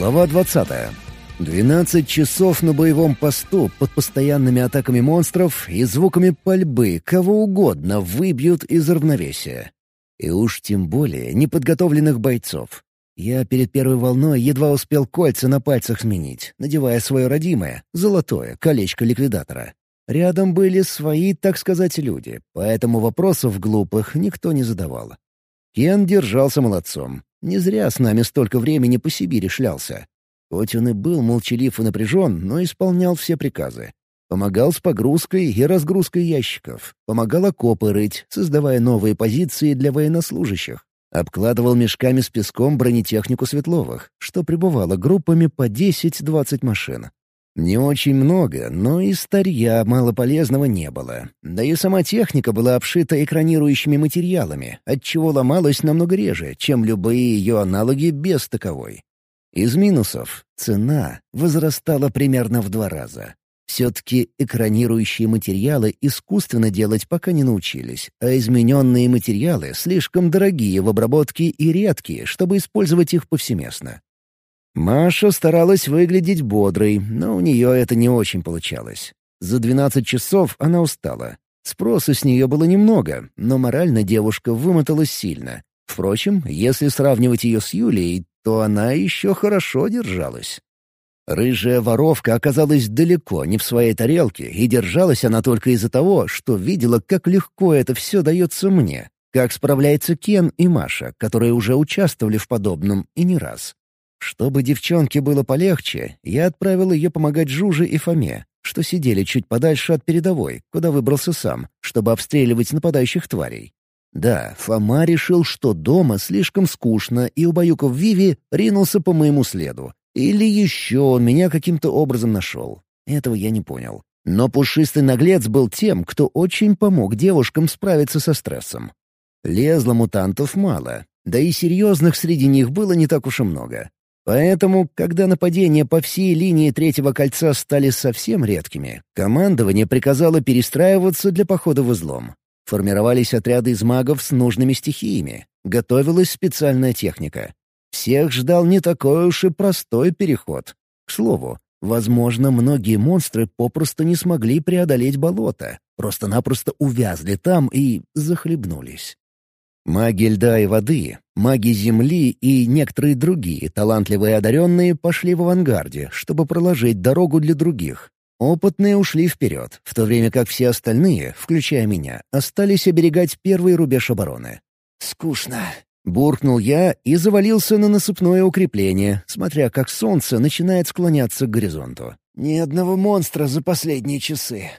Глава 20. 12 часов на боевом посту под постоянными атаками монстров и звуками пальбы кого угодно выбьют из равновесия. И уж тем более неподготовленных бойцов. Я перед первой волной едва успел кольца на пальцах сменить, надевая свое родимое, золотое, колечко ликвидатора. Рядом были свои, так сказать, люди, поэтому вопросов глупых никто не задавал. Кен держался молодцом. Не зря с нами столько времени по Сибири шлялся. Хоть он и был молчалив и напряжен, но исполнял все приказы. Помогал с погрузкой и разгрузкой ящиков. Помогал окопы рыть, создавая новые позиции для военнослужащих. Обкладывал мешками с песком бронетехнику Светловых, что прибывало группами по 10-20 машин. Не очень много, но и старья малополезного не было. Да и сама техника была обшита экранирующими материалами, отчего ломалась намного реже, чем любые ее аналоги без таковой. Из минусов цена возрастала примерно в два раза. Все-таки экранирующие материалы искусственно делать пока не научились, а измененные материалы слишком дорогие в обработке и редкие, чтобы использовать их повсеместно. Маша старалась выглядеть бодрой, но у нее это не очень получалось. За 12 часов она устала. Спроса с нее было немного, но морально девушка вымоталась сильно. Впрочем, если сравнивать ее с Юлией, то она еще хорошо держалась. Рыжая воровка оказалась далеко не в своей тарелке, и держалась она только из-за того, что видела, как легко это все дается мне, как справляется Кен и Маша, которые уже участвовали в подобном и не раз. Чтобы девчонке было полегче, я отправил ее помогать Жуже и Фоме, что сидели чуть подальше от передовой, куда выбрался сам, чтобы обстреливать нападающих тварей. Да, Фома решил, что дома слишком скучно, и, убаюкав Виви, ринулся по моему следу. Или еще он меня каким-то образом нашел. Этого я не понял. Но пушистый наглец был тем, кто очень помог девушкам справиться со стрессом. Лезло мутантов мало, да и серьезных среди них было не так уж и много. Поэтому, когда нападения по всей линии третьего кольца стали совсем редкими, командование приказало перестраиваться для похода в излом. Формировались отряды из магов с нужными стихиями. Готовилась специальная техника. Всех ждал не такой уж и простой переход. К слову, возможно, многие монстры попросту не смогли преодолеть болото, просто-напросто увязли там и захлебнулись. Маги льда и воды, маги земли и некоторые другие талантливые одаренные пошли в авангарде, чтобы проложить дорогу для других. Опытные ушли вперед, в то время как все остальные, включая меня, остались оберегать первый рубеж обороны. «Скучно», — буркнул я и завалился на насыпное укрепление, смотря как солнце начинает склоняться к горизонту. «Ни одного монстра за последние часы».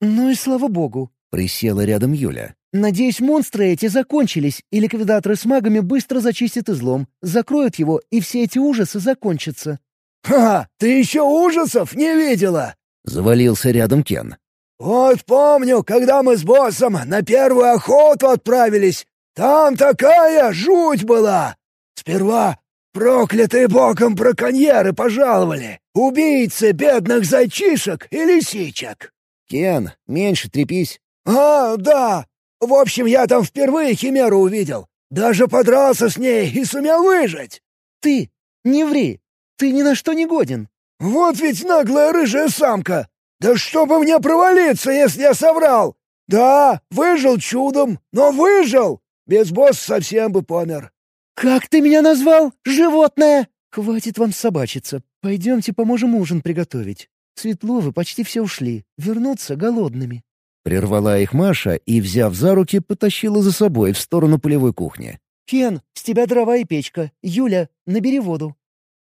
«Ну и слава богу», — присела рядом Юля. Надеюсь, монстры эти закончились, и ликвидаторы с магами быстро зачистят излом, закроют его, и все эти ужасы закончатся». «Ха! Ты еще ужасов не видела!» — завалился рядом Кен. «Вот помню, когда мы с боссом на первую охоту отправились, там такая жуть была! Сперва проклятые боком браконьеры пожаловали, убийцы бедных зайчишек и лисичек!» «Кен, меньше трепись!» «А, да! В общем, я там впервые Химеру увидел. Даже подрался с ней и сумел выжить. Ты не ври. Ты ни на что не годен. Вот ведь наглая рыжая самка. Да чтобы мне провалиться, если я соврал. Да, выжил чудом, но выжил. Без босса совсем бы помер. Как ты меня назвал, животное? Хватит вам собачиться. Пойдемте поможем ужин приготовить. Светловы почти все ушли. Вернутся голодными. Прервала их Маша и, взяв за руки, потащила за собой в сторону полевой кухни. «Кен, с тебя дрова и печка. Юля, набери воду».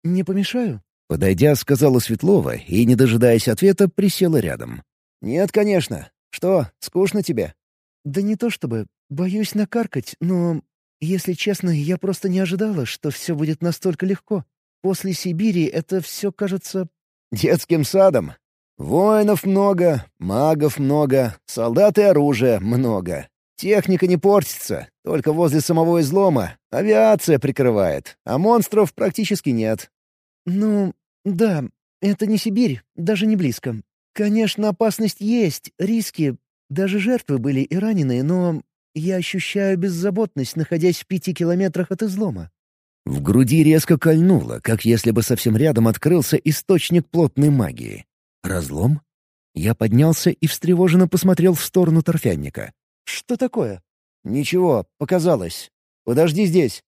«Не помешаю?» Подойдя, сказала Светлова и, не дожидаясь ответа, присела рядом. «Нет, конечно. Что, скучно тебе?» «Да не то чтобы. Боюсь накаркать, но, если честно, я просто не ожидала, что все будет настолько легко. После Сибири это все кажется...» «Детским садом», Воинов много, магов много, солдат и оружия много. Техника не портится, только возле самого излома. Авиация прикрывает, а монстров практически нет. Ну, да, это не Сибирь, даже не близко. Конечно, опасность есть, риски, даже жертвы были и раненые, но я ощущаю беззаботность, находясь в пяти километрах от излома. В груди резко кольнуло, как если бы совсем рядом открылся источник плотной магии. Разлом? Я поднялся и встревоженно посмотрел в сторону торфянника. «Что такое?» «Ничего, показалось. Подожди здесь».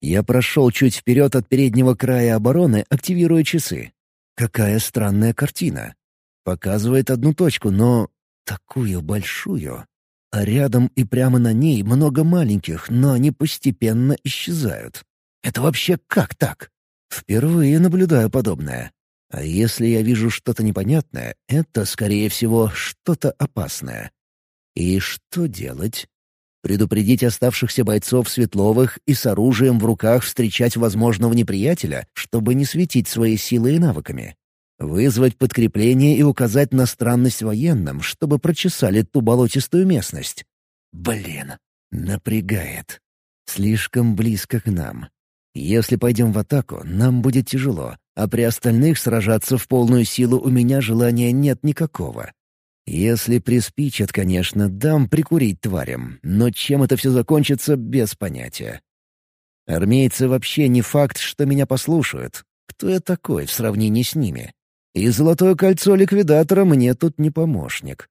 Я прошел чуть вперед от переднего края обороны, активируя часы. Какая странная картина. Показывает одну точку, но такую большую. А рядом и прямо на ней много маленьких, но они постепенно исчезают. Это вообще как так? Впервые наблюдаю подобное. А если я вижу что-то непонятное, это, скорее всего, что-то опасное. И что делать? Предупредить оставшихся бойцов Светловых и с оружием в руках встречать возможного неприятеля, чтобы не светить своей силой и навыками. Вызвать подкрепление и указать на странность военным, чтобы прочесали ту болотистую местность. Блин, напрягает. Слишком близко к нам. Если пойдем в атаку, нам будет тяжело, а при остальных сражаться в полную силу у меня желания нет никакого. Если приспичат, конечно, дам прикурить тварям, но чем это все закончится, без понятия. Армейцы вообще не факт, что меня послушают. Кто я такой в сравнении с ними? И золотое кольцо ликвидатора мне тут не помощник.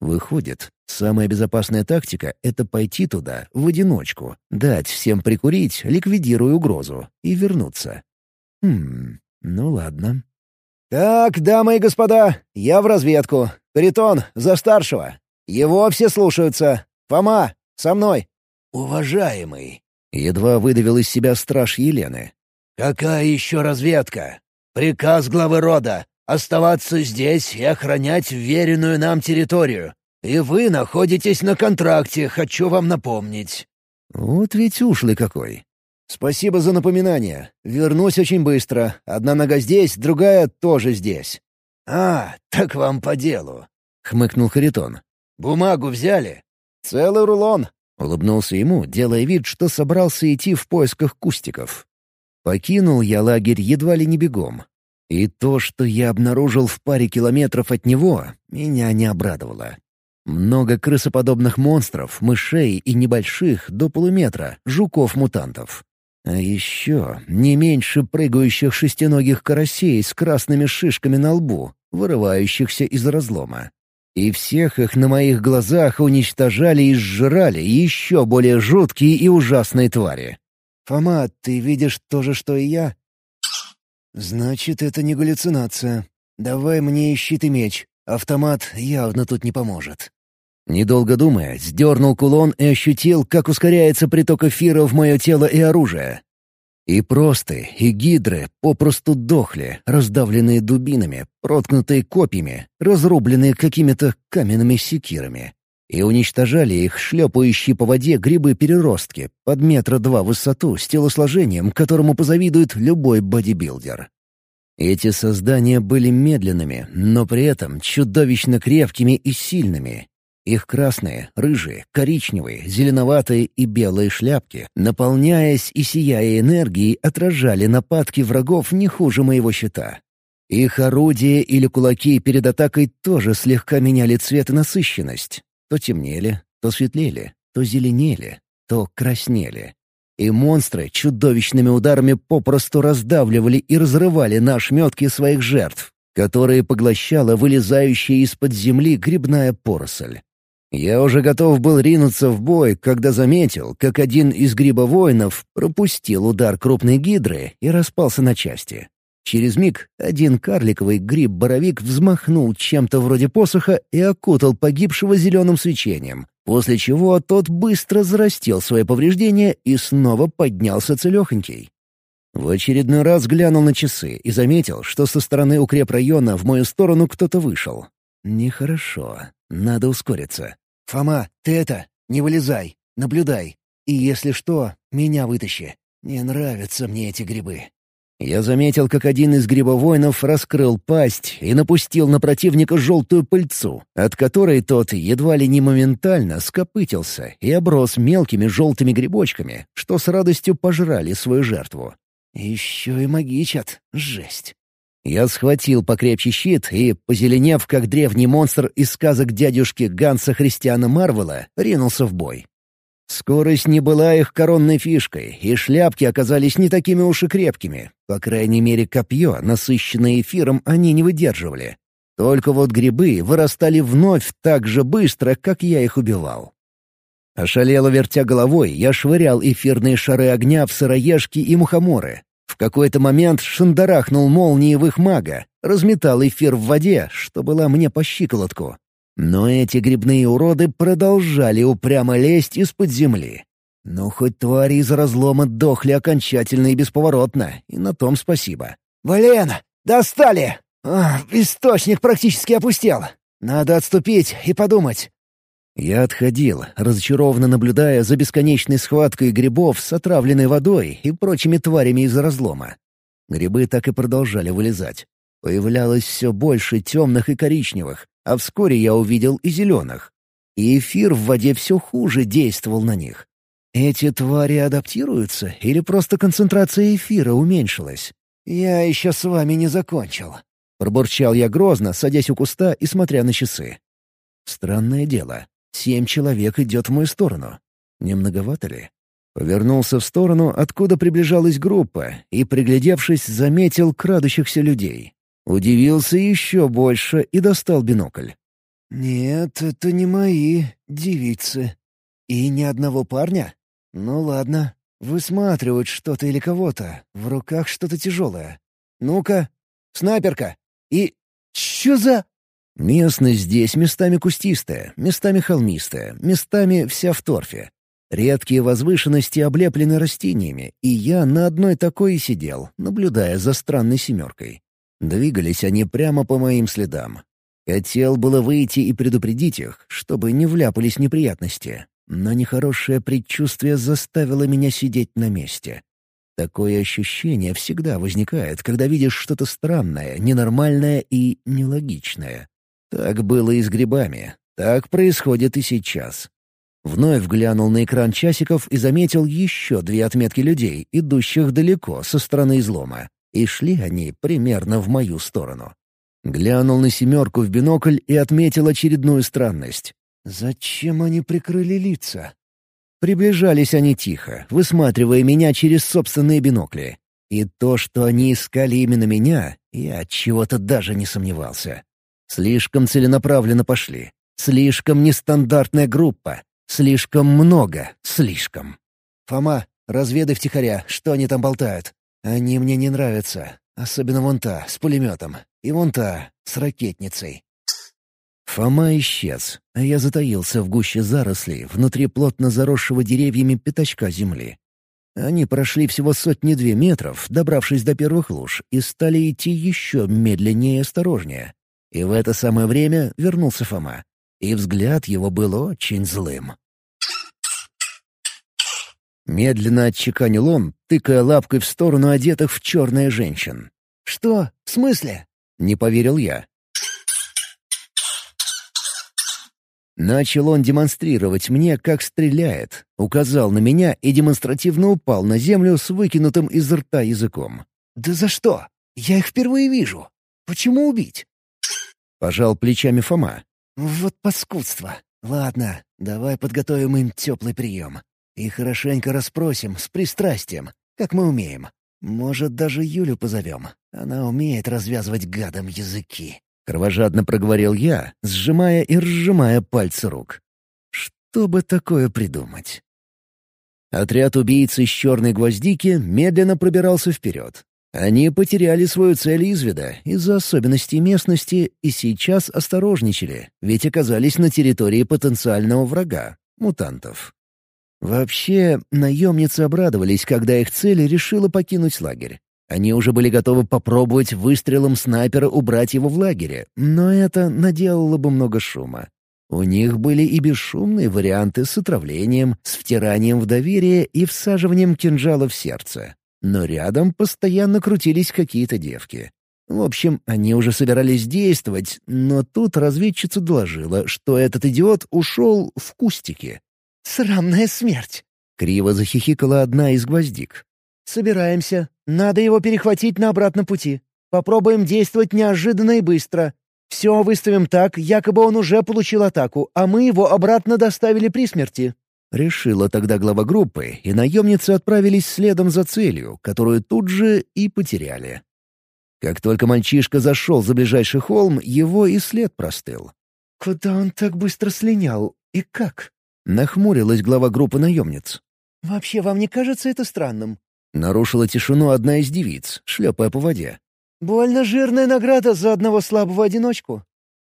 Выходит, самая безопасная тактика — это пойти туда в одиночку, дать всем прикурить, ликвидируя угрозу, и вернуться. Хм, ну ладно. «Так, дамы и господа, я в разведку. Каритон, за старшего. Его все слушаются. Фома, со мной». «Уважаемый», — едва выдавил из себя страж Елены. «Какая еще разведка? Приказ главы рода оставаться здесь и охранять веренную нам территорию. И вы находитесь на контракте, хочу вам напомнить». «Вот ведь ушлый какой». «Спасибо за напоминание. Вернусь очень быстро. Одна нога здесь, другая тоже здесь». «А, так вам по делу», — хмыкнул Харитон. «Бумагу взяли?» «Целый рулон», — улыбнулся ему, делая вид, что собрался идти в поисках кустиков. Покинул я лагерь едва ли не бегом, и то, что я обнаружил в паре километров от него, меня не обрадовало. Много крысоподобных монстров, мышей и небольших, до полуметра, жуков-мутантов. А еще не меньше прыгающих шестиногих карасей с красными шишками на лбу, вырывающихся из разлома. И всех их на моих глазах уничтожали и сжирали еще более жуткие и ужасные твари. «Фома, ты видишь то же, что и я?» «Значит, это не галлюцинация. Давай мне щит и меч. Автомат явно тут не поможет». Недолго думая, сдернул кулон и ощутил, как ускоряется приток эфира в мое тело и оружие. И просты, и гидры попросту дохли, раздавленные дубинами, проткнутые копьями, разрубленные какими-то каменными секирами и уничтожали их шлепающие по воде грибы-переростки под метра два в высоту с телосложением, которому позавидует любой бодибилдер. Эти создания были медленными, но при этом чудовищно крепкими и сильными. Их красные, рыжие, коричневые, зеленоватые и белые шляпки, наполняясь и сияя энергией, отражали нападки врагов не хуже моего щита. Их орудия или кулаки перед атакой тоже слегка меняли цвет и насыщенность. То темнели, то светлели, то зеленели, то краснели. И монстры чудовищными ударами попросту раздавливали и разрывали на ошметки своих жертв, которые поглощала вылезающая из-под земли грибная поросль. Я уже готов был ринуться в бой, когда заметил, как один из грибовоинов пропустил удар крупной гидры и распался на части. Через миг один карликовый гриб-боровик взмахнул чем-то вроде посоха и окутал погибшего зеленым свечением, после чего тот быстро зарастил свои повреждения и снова поднялся целехонький. В очередной раз глянул на часы и заметил, что со стороны укрепрайона в мою сторону кто-то вышел. Нехорошо. Надо ускориться. «Фома, ты это, не вылезай, наблюдай. И если что, меня вытащи. Не нравятся мне эти грибы». Я заметил, как один из грибовоинов раскрыл пасть и напустил на противника желтую пыльцу, от которой тот едва ли не моментально скопытился и оброс мелкими желтыми грибочками, что с радостью пожрали свою жертву. Еще и магичат. Жесть. Я схватил покрепче щит и, позеленев, как древний монстр из сказок дядюшки Ганса Христиана Марвела, ринулся в бой. Скорость не была их коронной фишкой, и шляпки оказались не такими уж и крепкими. По крайней мере, копье, насыщенное эфиром, они не выдерживали. Только вот грибы вырастали вновь так же быстро, как я их убивал. Ошалело вертя головой, я швырял эфирные шары огня в сыроежки и мухоморы. Какой-то момент шандарахнул молнии в их мага, разметал эфир в воде, что была мне по щиколотку. Но эти грибные уроды продолжали упрямо лезть из-под земли. Ну, хоть твари из разлома дохли окончательно и бесповоротно, и на том спасибо. «Блин, достали! А, источник практически опустел. Надо отступить и подумать. Я отходил, разочарованно наблюдая за бесконечной схваткой грибов с отравленной водой и прочими тварями из разлома. Грибы так и продолжали вылезать. Появлялось все больше темных и коричневых, а вскоре я увидел и зеленых. И эфир в воде все хуже действовал на них. Эти твари адаптируются или просто концентрация эфира уменьшилась? «Я еще с вами не закончил», — пробурчал я грозно, садясь у куста и смотря на часы. Странное дело. Семь человек идет в мою сторону. Не многовато ли? Повернулся в сторону, откуда приближалась группа, и, приглядевшись, заметил крадущихся людей. Удивился еще больше и достал бинокль. «Нет, это не мои девицы. И ни одного парня? Ну ладно, высматривают что-то или кого-то. В руках что-то тяжелое. Ну-ка, снайперка! И... Чё за...» Местность здесь местами кустистая, местами холмистая, местами вся в торфе. Редкие возвышенности облеплены растениями, и я на одной такой и сидел, наблюдая за странной семеркой. Двигались они прямо по моим следам. Хотел было выйти и предупредить их, чтобы не вляпались неприятности, но нехорошее предчувствие заставило меня сидеть на месте. Такое ощущение всегда возникает, когда видишь что-то странное, ненормальное и нелогичное. Так было и с грибами. Так происходит и сейчас. Вновь глянул на экран часиков и заметил еще две отметки людей, идущих далеко со стороны излома. И шли они примерно в мою сторону. Глянул на семерку в бинокль и отметил очередную странность. «Зачем они прикрыли лица?» Приближались они тихо, высматривая меня через собственные бинокли. И то, что они искали именно меня, я от чего-то даже не сомневался. Слишком целенаправленно пошли. Слишком нестандартная группа. Слишком много. Слишком. «Фома, разведай втихаря, что они там болтают. Они мне не нравятся. Особенно вон та, с пулеметом. И вон та, с ракетницей». Фома исчез, а я затаился в гуще зарослей внутри плотно заросшего деревьями пятачка земли. Они прошли всего сотни-две метров, добравшись до первых луж, и стали идти еще медленнее и осторожнее. И в это самое время вернулся Фома. И взгляд его был очень злым. Медленно отчеканил он, тыкая лапкой в сторону одетых в черное женщин. «Что? В смысле?» — не поверил я. Начал он демонстрировать мне, как стреляет, указал на меня и демонстративно упал на землю с выкинутым из рта языком. «Да за что? Я их впервые вижу. Почему убить? Пожал плечами Фома. «Вот паскудство. Ладно, давай подготовим им теплый прием. И хорошенько расспросим, с пристрастием, как мы умеем. Может, даже Юлю позовем. Она умеет развязывать гадом языки». Кровожадно проговорил я, сжимая и разжимая пальцы рук. Что бы такое придумать? Отряд убийц из черной гвоздики медленно пробирался вперед. Они потеряли свою цель из вида из-за особенностей местности и сейчас осторожничали, ведь оказались на территории потенциального врага — мутантов. Вообще, наемницы обрадовались, когда их цель решила покинуть лагерь. Они уже были готовы попробовать выстрелом снайпера убрать его в лагере, но это наделало бы много шума. У них были и бесшумные варианты с отравлением, с втиранием в доверие и всаживанием кинжала в сердце. Но рядом постоянно крутились какие-то девки. В общем, они уже собирались действовать, но тут разведчица доложила, что этот идиот ушел в кустики. «Срамная смерть!» — криво захихикала одна из гвоздик. «Собираемся. Надо его перехватить на обратном пути. Попробуем действовать неожиданно и быстро. Все выставим так, якобы он уже получил атаку, а мы его обратно доставили при смерти. Решила тогда глава группы, и наемницы отправились следом за целью, которую тут же и потеряли. Как только мальчишка зашел за ближайший холм, его и след простыл. «Куда он так быстро слинял? И как?» — нахмурилась глава группы наемниц. «Вообще, вам не кажется это странным?» Нарушила тишину одна из девиц, шлепая по воде. «Больно жирная награда за одного слабого одиночку».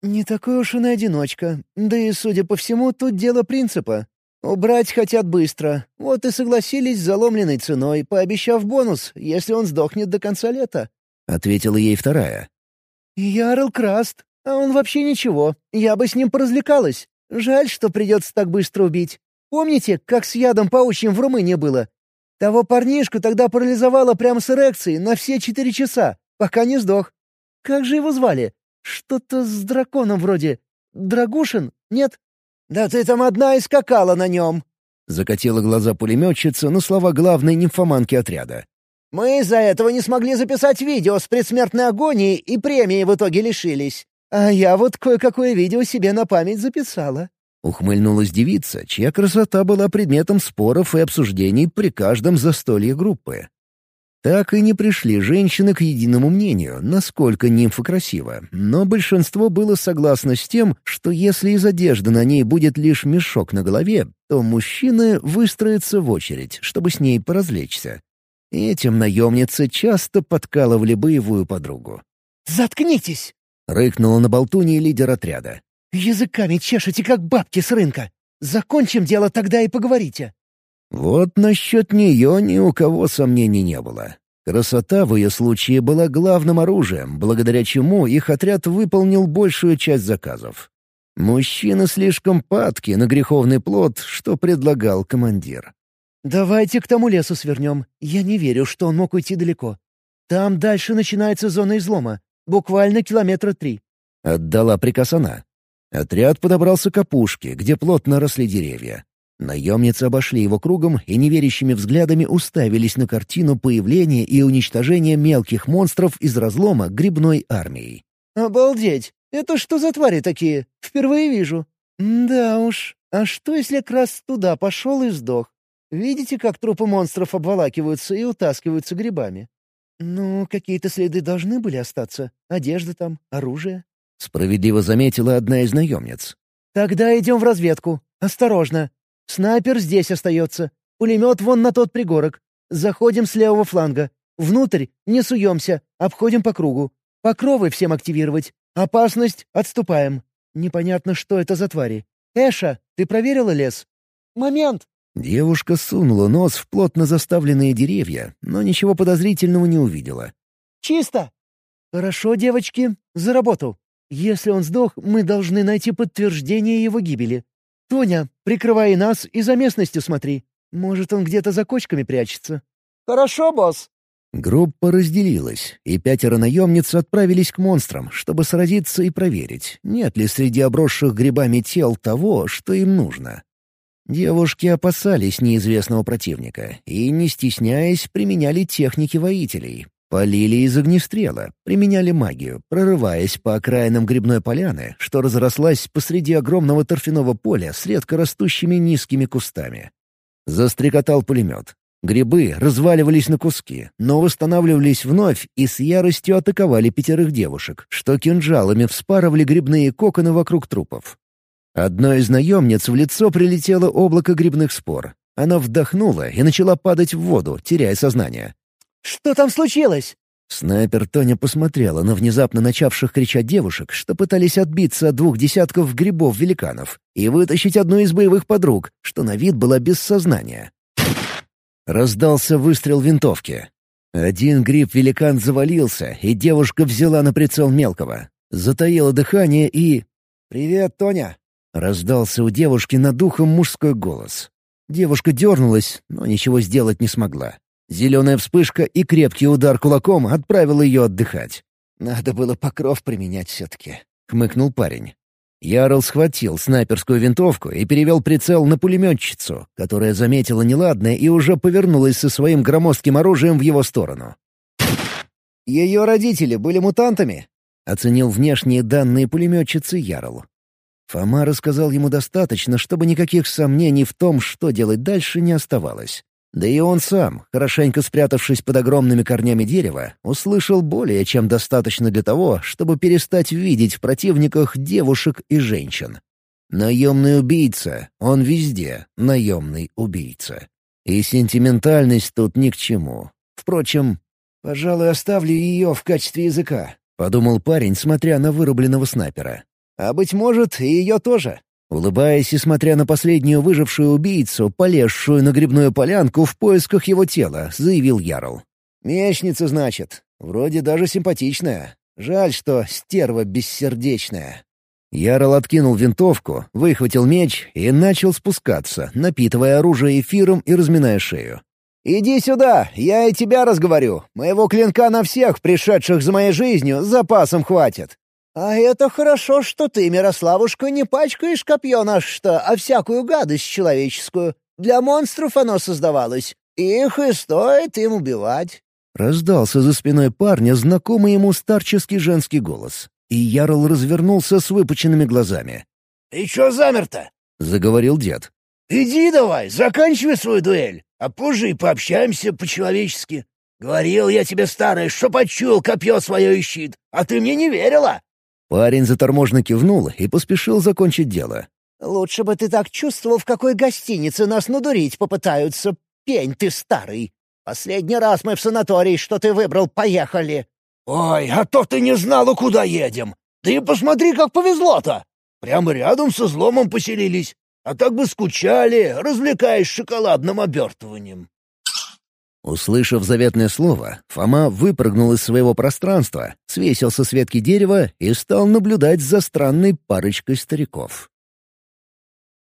«Не такой уж и одиночка. Да и, судя по всему, тут дело принципа. Убрать хотят быстро. Вот и согласились с заломленной ценой, пообещав бонус, если он сдохнет до конца лета. — ответила ей вторая. «Ярл Краст. А он вообще ничего. Я бы с ним поразвлекалась. Жаль, что придется так быстро убить. Помните, как с ядом паучьим в Румынии было? Того парнишку тогда парализовало прямо с эрекцией на все четыре часа, пока не сдох. Как же его звали? Что-то с драконом вроде. Драгушин? Нет? Да ты там одна и скакала на нем!» Закатила глаза пулеметчица на слова главной нимфоманки отряда. Мы из-за этого не смогли записать видео с предсмертной агонией и премии в итоге лишились. А я вот кое-какое видео себе на память записала». Ухмыльнулась девица, чья красота была предметом споров и обсуждений при каждом застолье группы. Так и не пришли женщины к единому мнению, насколько нимфа красива, но большинство было согласно с тем, что если из одежды на ней будет лишь мешок на голове, то мужчины выстроятся в очередь, чтобы с ней поразвлечься. Этим наемницы часто подкалывали боевую подругу. «Заткнитесь!» — рыкнула на болтуне лидер отряда. «Языками чешете, как бабки с рынка. Закончим дело тогда и поговорите». Вот насчет нее ни у кого сомнений не было. Красота в ее случае была главным оружием, благодаря чему их отряд выполнил большую часть заказов. Мужчины слишком падки на греховный плод, что предлагал командир. «Давайте к тому лесу свернем. Я не верю, что он мог уйти далеко. Там дальше начинается зона излома. Буквально километра три». Отдала приказ она. Отряд подобрался к опушке, где плотно росли деревья. Наемницы обошли его кругом и неверящими взглядами уставились на картину появления и уничтожения мелких монстров из разлома грибной армией. «Обалдеть! Это что за твари такие? Впервые вижу». «Да уж. А что, если Крас туда пошел и сдох? Видите, как трупы монстров обволакиваются и утаскиваются грибами? Ну, какие-то следы должны были остаться. Одежда там, оружие. Справедливо заметила одна из наемниц. Тогда идем в разведку. Осторожно. Снайпер здесь остается. Пулемет вон на тот пригорок. Заходим с левого фланга. Внутрь не суемся, обходим по кругу. Покровы всем активировать. Опасность — отступаем. Непонятно, что это за твари. Эша, ты проверила лес? Момент! Девушка сунула нос в плотно заставленные деревья, но ничего подозрительного не увидела. «Чисто!» «Хорошо, девочки, за работу. Если он сдох, мы должны найти подтверждение его гибели. Тоня, прикрывай нас и за местностью смотри. Может, он где-то за кочками прячется». «Хорошо, босс!» Группа разделилась, и пятеро наемниц отправились к монстрам, чтобы сразиться и проверить, нет ли среди обросших грибами тел того, что им нужно. Девушки опасались неизвестного противника и, не стесняясь, применяли техники воителей. Полили из огнестрела, применяли магию, прорываясь по окраинам грибной поляны, что разрослась посреди огромного торфяного поля с редко растущими низкими кустами. Застрекотал пулемет. Грибы разваливались на куски, но восстанавливались вновь и с яростью атаковали пятерых девушек, что кинжалами вспарывали грибные коконы вокруг трупов. Одной из наемниц в лицо прилетело облако грибных спор. Она вдохнула и начала падать в воду, теряя сознание. «Что там случилось?» Снайпер Тоня посмотрела на внезапно начавших кричать девушек, что пытались отбиться от двух десятков грибов-великанов и вытащить одну из боевых подруг, что на вид была без сознания. Раздался выстрел винтовки. Один гриб-великан завалился, и девушка взяла на прицел мелкого. Затаила дыхание и... «Привет, Тоня!» Раздался у девушки над ухом мужской голос. Девушка дернулась, но ничего сделать не смогла. Зеленая вспышка и крепкий удар кулаком отправил ее отдыхать. «Надо было покров применять все-таки», — хмыкнул парень. Ярл схватил снайперскую винтовку и перевел прицел на пулеметчицу, которая заметила неладное и уже повернулась со своим громоздким оружием в его сторону. «Ее родители были мутантами?» — оценил внешние данные пулеметчицы Ярл. Фома рассказал ему достаточно, чтобы никаких сомнений в том, что делать дальше, не оставалось. Да и он сам, хорошенько спрятавшись под огромными корнями дерева, услышал более чем достаточно для того, чтобы перестать видеть в противниках девушек и женщин. Наемный убийца, он везде наемный убийца. И сентиментальность тут ни к чему. Впрочем, «Пожалуй, оставлю ее в качестве языка», — подумал парень, смотря на вырубленного снайпера. «А быть может, и ее тоже». Улыбаясь и смотря на последнюю выжившую убийцу, полезшую на грибную полянку в поисках его тела, заявил Ярл. «Мечница, значит. Вроде даже симпатичная. Жаль, что стерва бессердечная». Ярл откинул винтовку, выхватил меч и начал спускаться, напитывая оружие эфиром и разминая шею. «Иди сюда, я и тебя разговорю. Моего клинка на всех, пришедших за моей жизнью, запасом хватит. «А это хорошо, что ты, Мирославушка, не пачкаешь копье наше-то, а всякую гадость человеческую. Для монстров оно создавалось. Их и стоит им убивать». Раздался за спиной парня знакомый ему старческий женский голос, и Ярл развернулся с выпученными глазами. «Ты чё замер-то?» — заговорил дед. «Иди давай, заканчивай свою дуэль, а позже и пообщаемся по-человечески. Говорил я тебе, старый, что почуял копье свое ищит, а ты мне не верила. Парень заторможенно кивнул и поспешил закончить дело. «Лучше бы ты так чувствовал, в какой гостинице нас надурить попытаются. Пень ты старый. Последний раз мы в санаторий, что ты выбрал, поехали». «Ой, а то ты не знала, куда едем. Ты посмотри, как повезло-то. Прямо рядом со зломом поселились. А так бы скучали, развлекаясь шоколадным обертыванием». Услышав заветное слово, Фома выпрыгнул из своего пространства, свесился с ветки дерева и стал наблюдать за странной парочкой стариков.